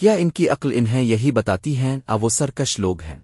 کیا ان کی عقل انہیں یہی بتاتی ہیں اب وہ سرکش لوگ ہیں۔